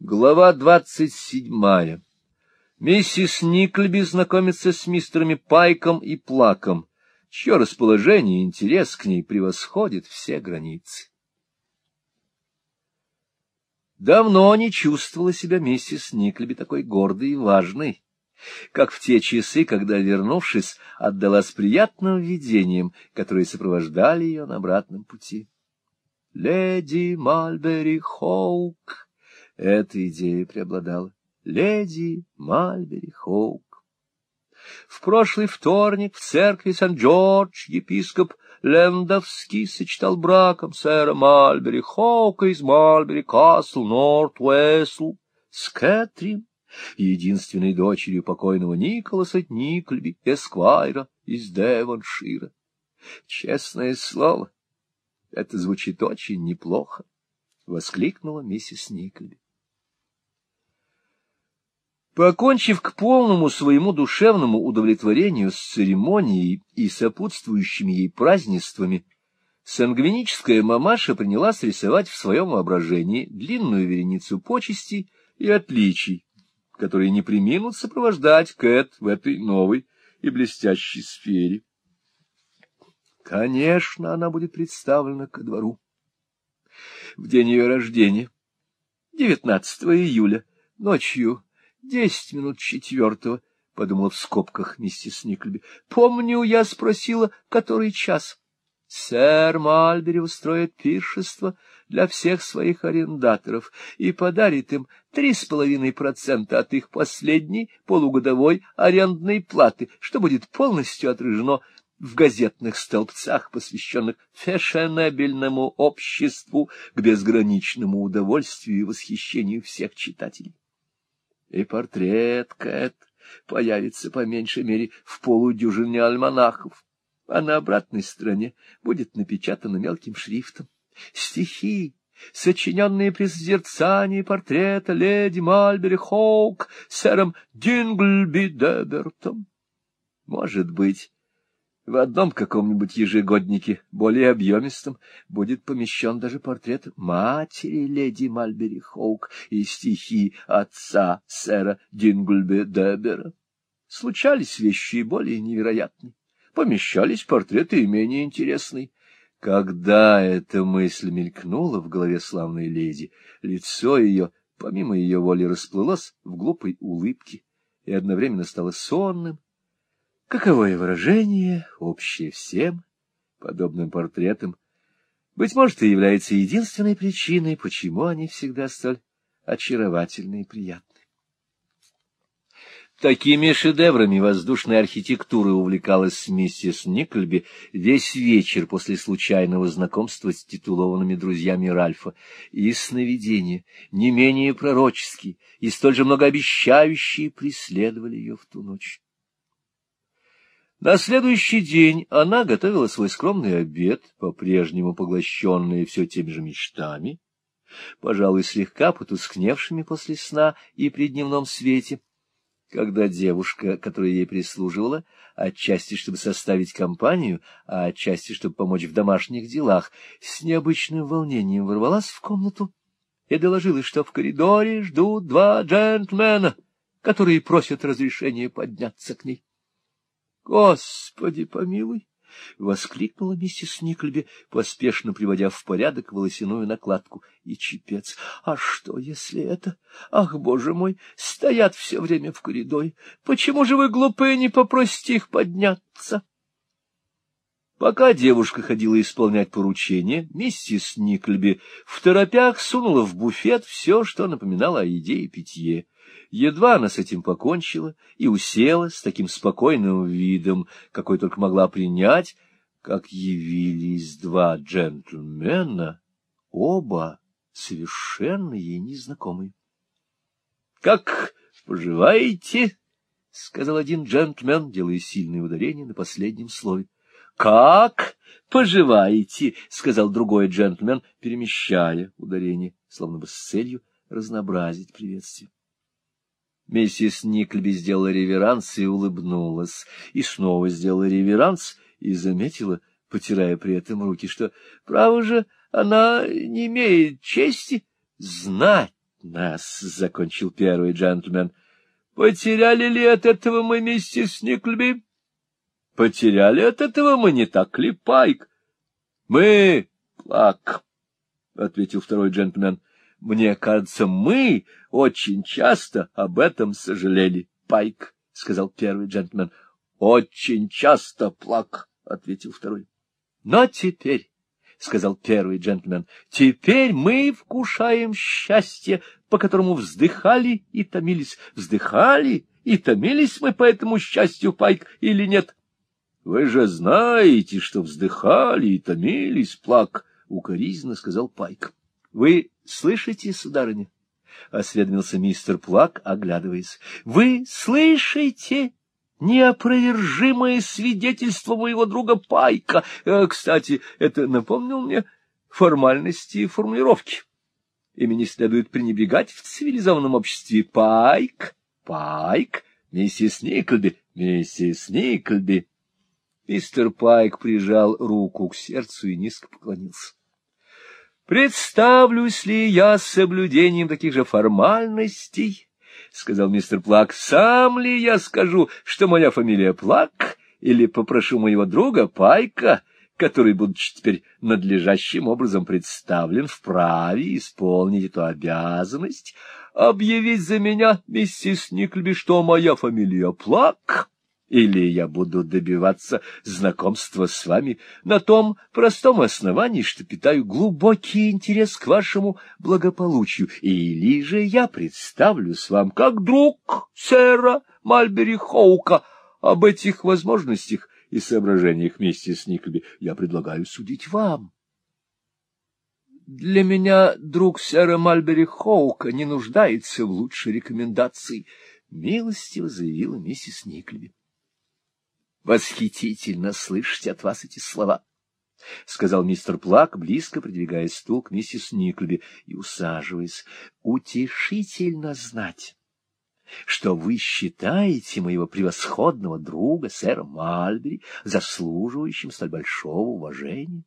Глава двадцать седьмая. Миссис Никльби знакомится с мистерами Пайком и Плаком, чье расположение и интерес к ней превосходит все границы. Давно не чувствовала себя миссис Никльби такой гордой и важной, как в те часы, когда, вернувшись, отдалась приятным видениям, которые сопровождали ее на обратном пути. «Леди Мальбери Хоук!» Эта идея преобладала. Леди Мальбери Хоук. В прошлый вторник в церкви Сан-Джордж епископ Лендовский сочетал браком сэра Мальбери Хоука из Мальбери Касл, Норт-Уэсл, с Кэтрин, единственной дочерью покойного Николаса Никльби, Эсквайра из Девоншира. Честное слово, это звучит очень неплохо, — воскликнула миссис Никльби. Покончив к полному своему душевному удовлетворению с церемонией и сопутствующими ей празднествами, сангвиническая мамаша принялась рисовать в своем воображении длинную вереницу почестей и отличий, которые не приминут сопровождать Кэт в этой новой и блестящей сфере. Конечно, она будет представлена ко двору. В день ее рождения, 19 июля, ночью, Десять минут четвертого, — подумала в скобках миссис Никльби. — Помню, я спросила, который час. Сэр Мальбери устроит пиршество для всех своих арендаторов и подарит им три с половиной процента от их последней полугодовой арендной платы, что будет полностью отражено в газетных столбцах, посвященных фешенебельному обществу к безграничному удовольствию и восхищению всех читателей и портрет Кэт появится по меньшей мере в полудюжине альманахов, а на обратной стороне будет напечатано мелким шрифтом. Стихи, сочиненные при созерцании портрета леди Мальбери Хоук сэром Динглби Дебертом. Может быть, в одном каком-нибудь ежегоднике, более объемистом, будет помещен даже портрет матери леди Мальбери Хоук и стихи отца сэра Динглби Дебера. Случались вещи более невероятные, помещались портреты и менее интересные. Когда эта мысль мелькнула в голове славной леди, лицо ее, помимо ее воли, расплылось в глупой улыбке и одновременно стало сонным Каковое выражение, общее всем подобным портретам, быть может, и является единственной причиной, почему они всегда столь очаровательны и приятны. Такими шедеврами воздушной архитектуры увлекалась миссис Никльби весь вечер после случайного знакомства с титулованными друзьями Ральфа, и сновидения, не менее пророческие и столь же многообещающие, преследовали ее в ту ночь. На следующий день она готовила свой скромный обед, по-прежнему поглощенный все теми же мечтами, пожалуй, слегка потускневшими после сна и при дневном свете, когда девушка, которая ей прислуживала, отчасти чтобы составить компанию, а отчасти чтобы помочь в домашних делах, с необычным волнением ворвалась в комнату и доложила, что в коридоре ждут два джентльмена, которые просят разрешения подняться к ней. Господи, помилуй! — воскликнула миссис Никльби, поспешно приводя в порядок волосяную накладку и чепец. — А что, если это? Ах, боже мой, стоят все время в коридоре. Почему же вы, глупые, не попросите их подняться? Пока девушка ходила исполнять поручение, миссис Никльби в торопях сунула в буфет все, что напоминало о еде и питье. Едва она с этим покончила и усела с таким спокойным видом, какой только могла принять, как явились два джентльмена, оба совершенно ей незнакомые. — Как поживаете? — сказал один джентльмен, делая сильное ударение на последнем слове. — Как поживаете? — сказал другой джентльмен, перемещая ударение, словно бы с целью разнообразить приветствие. Миссис Никльби сделала реверанс и улыбнулась, и снова сделала реверанс и заметила, потирая при этом руки, что, право же, она не имеет чести знать нас, — закончил первый джентльмен. — Потеряли ли от этого мы миссис Никльби? — Потеряли от этого мы, не так ли, Пайк? — Мы, Плак, — ответил второй джентльмен. — Мне кажется, мы очень часто об этом сожалели, Пайк, — сказал первый джентльмен. — Очень часто, Плак, — ответил второй. — Но теперь... — сказал первый джентльмен, — теперь мы вкушаем счастье, по которому вздыхали и томились. Вздыхали и томились мы по этому счастью, Пайк, или нет? — Вы же знаете, что вздыхали и томились, Плак, — укоризненно сказал Пайк. — Вы слышите, сударыня? — осведомился мистер Плак, оглядываясь. — Вы слышите? неопровержимое свидетельство моего друга Пайка. Э, кстати, это напомнил мне формальности и формулировки. Ими не следует пренебрегать в цивилизованном обществе. Пайк, Пайк, миссис Никльби, миссис Никльби. Мистер Пайк прижал руку к сердцу и низко поклонился. Представлюсь ли я с соблюдением таких же формальностей? — сказал мистер Плак, — сам ли я скажу, что моя фамилия Плак, или попрошу моего друга Пайка, который, будучи теперь надлежащим образом представлен, вправе исполнить эту обязанность, объявить за меня, миссис Никльби, что моя фамилия Плак? Или я буду добиваться знакомства с вами на том простом основании, что питаю глубокий интерес к вашему благополучию, или же я представлюсь вам как друг сэра Мальбери Хоука. Об этих возможностях и соображениях миссис Никлби я предлагаю судить вам. Для меня друг сэра Мальбери Хоука не нуждается в лучшей рекомендации, — милостиво заявила миссис Никлби. Восхитительно слышать от вас эти слова, — сказал мистер Плак, близко придвигая стул к миссис Никлби и усаживаясь. — Утешительно знать, что вы считаете моего превосходного друга, сэра Мальбери, заслуживающим столь большого уважения.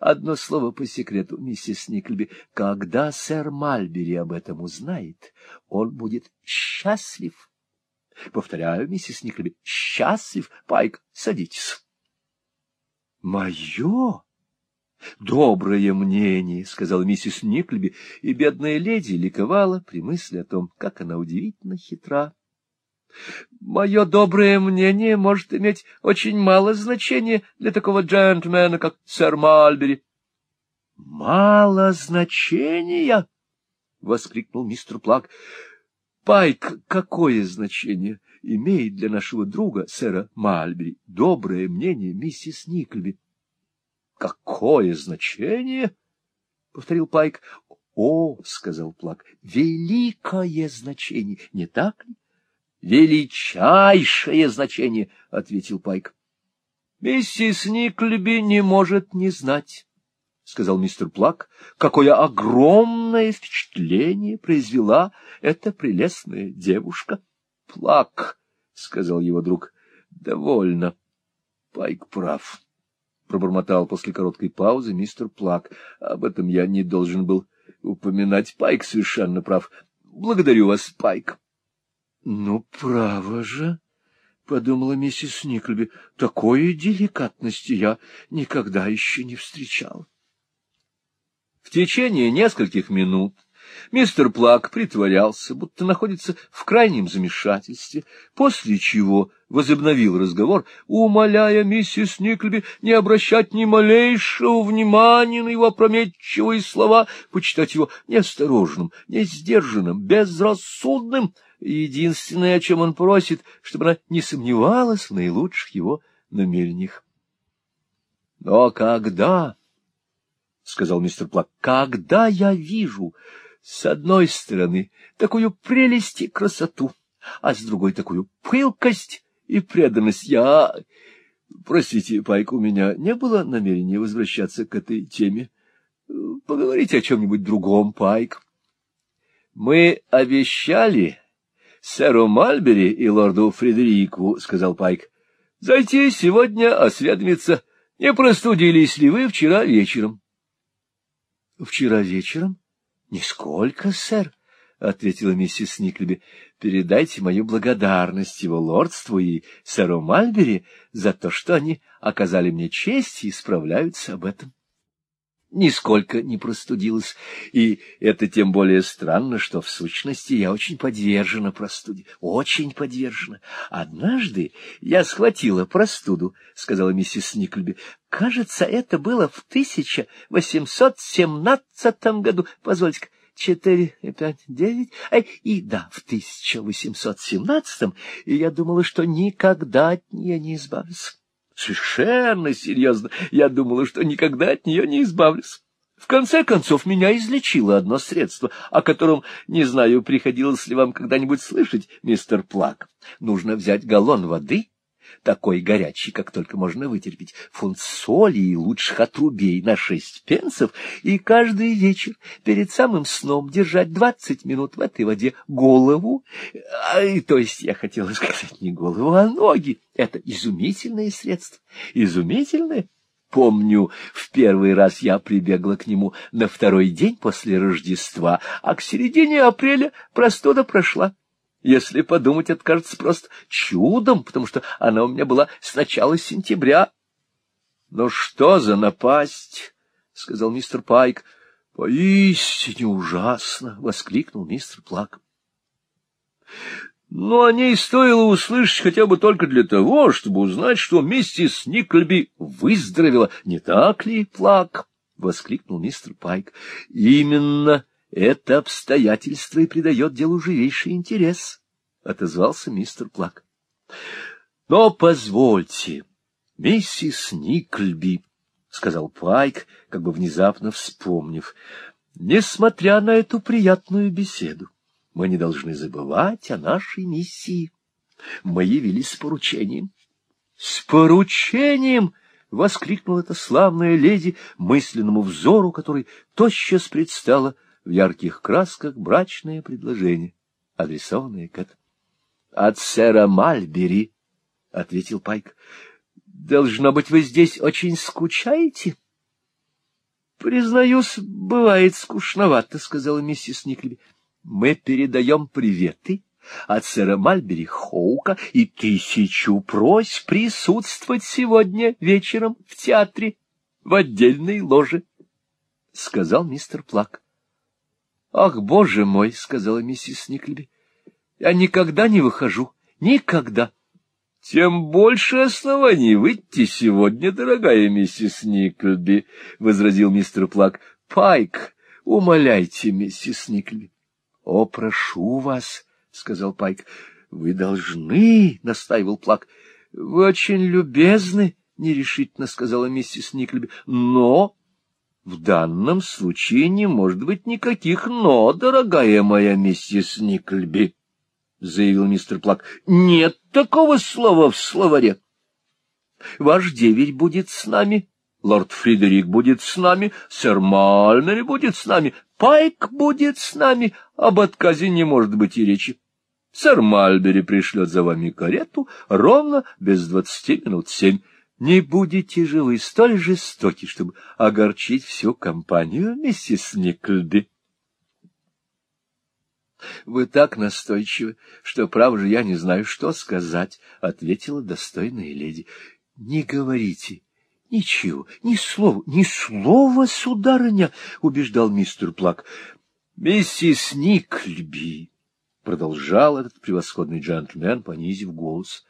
Одно слово по секрету, миссис Никльби. Когда сэр Мальбери об этом узнает, он будет счастлив Повторяю, миссис Никлеби, счастлив. Пайк, садитесь. — Мое? Доброе мнение, — сказала миссис Никлеби, и бедная леди ликовала при мысли о том, как она удивительно хитра. Мое доброе мнение может иметь очень мало значения для такого джентльмена, как сэр Мальбери. — Мало значения? — воскликнул мистер Плак. Пайк какое значение имеет для нашего друга, сэра Мальбери, доброе мнение миссис Никльби? — Какое значение? — повторил Пайк. — О, — сказал Плак, — великое значение, не так ли? — Величайшее значение, — ответил Пайк. — Миссис Никльби не может не знать — сказал мистер Плак, — какое огромное впечатление произвела эта прелестная девушка. — Плак, — сказал его друг, — довольно. Пайк прав, — пробормотал после короткой паузы мистер Плак. — Об этом я не должен был упоминать. Пайк совершенно прав. Благодарю вас, Пайк. — Ну, право же, — подумала миссис Никльби, — такой деликатности я никогда еще не встречала. В течение нескольких минут мистер Плак притворялся, будто находится в крайнем замешательстве, после чего возобновил разговор, умоляя миссис Никльби не обращать ни малейшего внимания на его опрометчивые слова, почитать его неосторожным, несдержанным, безрассудным. Единственное, о чем он просит, чтобы она не сомневалась в наилучших его намерениях. Но когда — сказал мистер Плак, — когда я вижу с одной стороны такую прелесть и красоту, а с другой такую пылкость и преданность, я... Простите, Пайк, у меня не было намерения возвращаться к этой теме. Поговорите о чем-нибудь другом, Пайк. Мы обещали сэру Мальбери и лорду Фредерику, — сказал Пайк, — зайти сегодня осведомиться, не простудились ли вы вчера вечером. — Вчера вечером? — Нисколько, сэр, — ответила миссис Никлеби. — Передайте мою благодарность его лордству и сэру Мальбери за то, что они оказали мне честь и справляются об этом. — нисколько не простудилась, и это тем более странно, что в сущности я очень подвержена простуде, очень подвержена. Однажды я схватила простуду, — сказала миссис Никльби. Кажется, это было в 1817 году. Позвольте-ка, четыре, пять, девять, и да, в 1817, и я думала, что никогда от нее не избавлюсь. Совершенно серьезно. Я думала, что никогда от нее не избавлюсь. В конце концов, меня излечило одно средство, о котором, не знаю, приходилось ли вам когда-нибудь слышать, мистер Плак. Нужно взять галлон воды, такой горячий, как только можно вытерпеть, фунт соли и лучших отрубей на шесть пенсов, и каждый вечер перед самым сном держать двадцать минут в этой воде голову, а, то есть я хотела сказать не голову, а ноги. Это изумительное средство, изумительное. Помню, в первый раз я прибегла к нему на второй день после Рождества, а к середине апреля простуда прошла. Если подумать, это кажется просто чудом, потому что она у меня была с начала сентября. — Ну что за напасть? — сказал мистер Пайк. — Поистине ужасно! — воскликнул мистер Плак. Но о ней стоило услышать хотя бы только для того, чтобы узнать, что миссис Никльби выздоровела. Не так ли, Плак? — воскликнул мистер Пайк. — Именно это обстоятельство и придает делу живейший интерес, — отозвался мистер Плак. — Но позвольте, миссис Никльби, — сказал Пайк, как бы внезапно вспомнив, — несмотря на эту приятную беседу, мы не должны забывать о нашей миссии. Мы явились с поручением. — С поручением! — воскликнула эта славная леди мысленному взору, который тотчас предстала в ярких красках брачное предложение, адресованное Кэт. — От сэра Мальбери, — ответил Пайк. — Должно быть, вы здесь очень скучаете? — Признаюсь, бывает скучновато, — сказала миссис Никлеби. — Мы передаем приветы от сэра Мальбери Хоука и тысячу просьб присутствовать сегодня вечером в театре в отдельной ложе, — сказал мистер Плак. Ах, боже мой, — сказала миссис Никлеби, — я никогда не выхожу, никогда. — Тем больше оснований выйти сегодня, дорогая миссис Никлеби, — возразил мистер Плак. — Пайк, умоляйте, миссис Никлеби. — О, прошу вас, — сказал Пайк. — Вы должны, — настаивал Плак. — Вы очень любезны, — нерешительно сказала миссис Никлеби. — Но... В данном случае не может быть никаких «но», дорогая моя миссис Никльби, — заявил мистер Плак. — Нет такого слова в словаре. Ваш деверь будет с нами, лорд Фредерик будет с нами, сэр Мальмери будет с нами, Пайк будет с нами, об отказе не может быть и речи. Сэр Мальбери пришлет за вами карету ровно без двадцати минут семь. Не будете же вы столь жестоки, чтобы огорчить всю компанию, миссис Никльби? — Вы так настойчивы, что, право же, я не знаю, что сказать, — ответила достойная леди. — Не говорите ничего, ни слова, ни слова, сударыня, — убеждал мистер Плак. — Миссис Никльби, — продолжал этот превосходный джентльмен, понизив голос,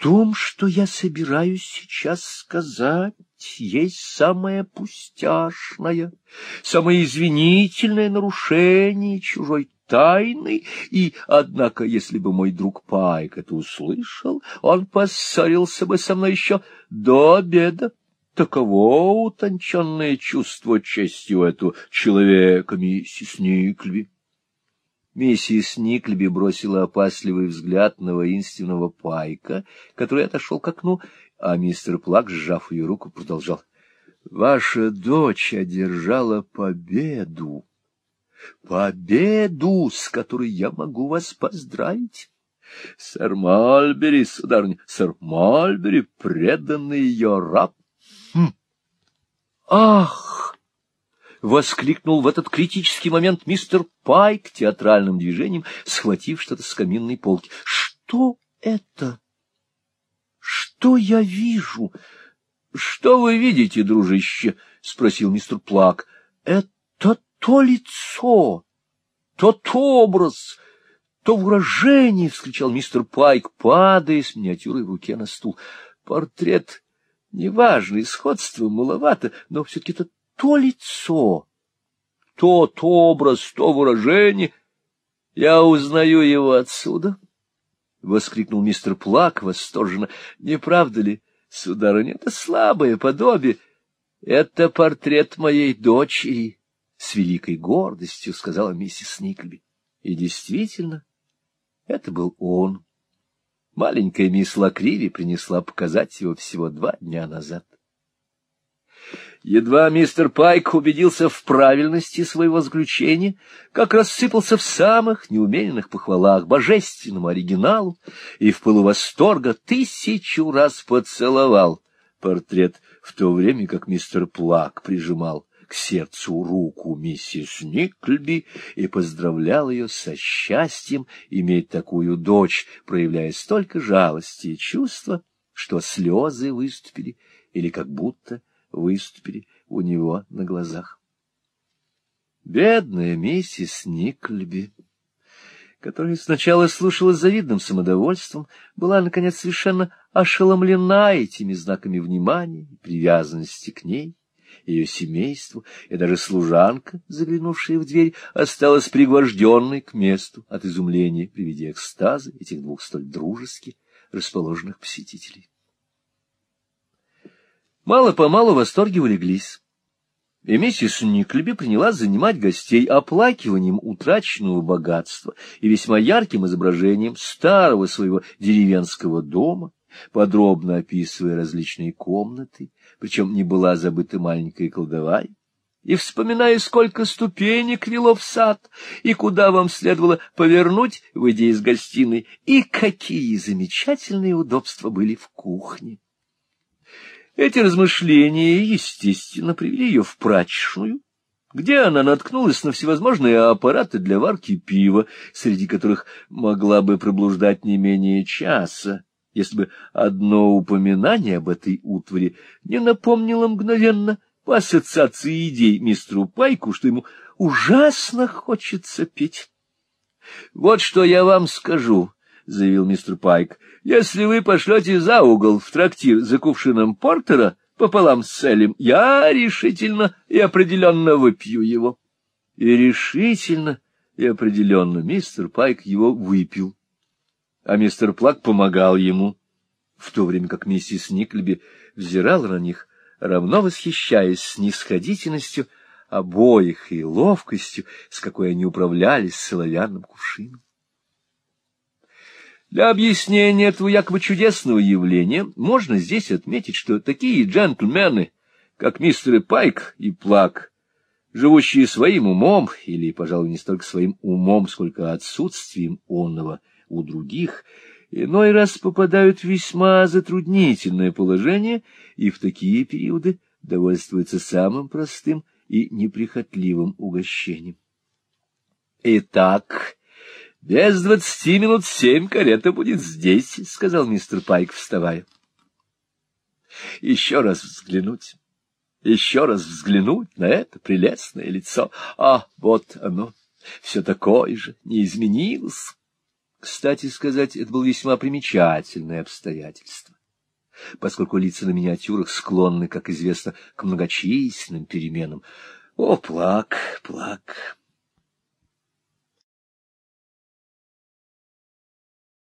том, что я собираюсь сейчас сказать, есть самое пустяшное, самое извинительное нарушение чужой тайны, и, однако, если бы мой друг Пайк это услышал, он поссорился бы со мной еще до обеда. Таково утонченное чувство чести у этого человека, миссис Никльби. Миссис Никльби бросила опасливый взгляд на воинственного пайка, который отошел к окну, а мистер Плак, сжав ее руку, продолжал. — Ваша дочь одержала победу. Победу, с которой я могу вас поздравить. Сэр Мальбери, сударыня, сэр Мальбери, преданный ее раб. Хм. Ах! — воскликнул в этот критический момент мистер Пайк театральным движением, схватив что-то с каминной полки. — Что это? Что я вижу? — Что вы видите, дружище? — спросил мистер Плак. — Это то лицо, тот образ, то выражение! — вскричал мистер Пайк, падая с миниатюрой в руке на стул. — Портрет неважный, сходство маловато, но все-таки это то лицо, тот образ, то выражение. Я узнаю его отсюда, — воскликнул мистер Плак восторженно. — Не правда ли, сударыня, это слабое подобие? Это портрет моей дочери, — с великой гордостью сказала миссис Никльби. И действительно, это был он. Маленькая мисс Лакриви принесла показать его всего два дня назад. Едва мистер Пайк убедился в правильности своего заключения, как рассыпался в самых неумеренных похвалах божественному оригиналу и в пылу восторга тысячу раз поцеловал портрет, в то время как мистер Плак прижимал к сердцу руку миссис Никльби и поздравлял ее со счастьем иметь такую дочь, проявляя столько жалости и чувства, что слезы выступили или как будто выступили у него на глазах. Бедная миссис Никльби, которая сначала слушала с завидным самодовольством, была, наконец, совершенно ошеломлена этими знаками внимания и привязанности к ней ее семейству, и даже служанка, заглянувшая в дверь, осталась пригвожденной к месту от изумления при виде экстаза этих двух столь дружески расположенных посетителей. Мало-помалу восторги улеглись, и миссис Никлеби принялась занимать гостей оплакиванием утраченного богатства и весьма ярким изображением старого своего деревенского дома, подробно описывая различные комнаты, причем не была забыта маленькая кладовая, и вспоминая, сколько ступенек вело в сад, и куда вам следовало повернуть, выйдя из гостиной, и какие замечательные удобства были в кухне. Эти размышления, естественно, привели ее в прачечную, где она наткнулась на всевозможные аппараты для варки пива, среди которых могла бы проблуждать не менее часа если бы одно упоминание об этой утвари не напомнило мгновенно по ассоциации идей мистеру Пайку, что ему ужасно хочется петь. — Вот что я вам скажу, — заявил мистер Пайк, — если вы пошлете за угол в трактир за кувшином портера пополам с Селем, я решительно и определенно выпью его. И решительно и определенно мистер Пайк его выпил а мистер Плак помогал ему, в то время как миссис Никльби взирала на них, равно восхищаясь снисходительностью обоих и ловкостью, с какой они управлялись с соловянным кувшином. Для объяснения этого якобы чудесного явления можно здесь отметить, что такие джентльмены, как мистеры Пайк и Плак, живущие своим умом, или, пожалуй, не столько своим умом, сколько отсутствием онного, у других, иной раз попадают в весьма затруднительное положение и в такие периоды довольствуются самым простым и неприхотливым угощением. Итак, без двадцати минут семь карета будет здесь, — сказал мистер Пайк, вставая. Еще раз взглянуть, еще раз взглянуть на это прелестное лицо. А, вот оно, все такое же, не изменилось. Кстати сказать, это было весьма примечательное обстоятельство, поскольку лица на миниатюрах склонны, как известно, к многочисленным переменам. О, плак, плак!